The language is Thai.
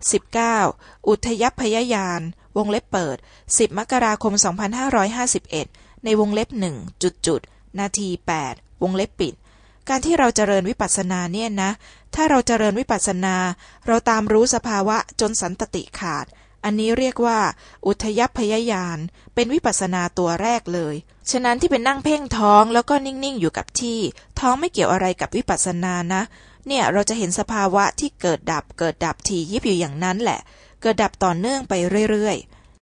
19. อุทยพยายาน วงเล็บเปิด 10 มกราคม 2551 ในวงเล็บหนึ่งจุดจุดนาที 8 วงเล็บปิด การที่เราเจริญวิปัสสนาเนี่ยนะ ถ้าเราเจริญวิปัสสนา เราตามรู้สภาวะจนสันตติขาด อันนี้เรียกว่า อุทยพยายานเป็นวิปัสนาตัวแรกเลย ฉะนั้นที่เป็นนั่งเพ่งท้องแล้วก็นิ่งๆอยู่กับที่ ท้องไม่เกี่ยวอะไรกับวิปัสสนานะ เนี่ยเราจะเห็นสภาวะที่เกิดดับเกิดดับทียิบอยู่อย่างนั้นแหละ เกิดดับต่อเนื่องไปเรื่อยๆ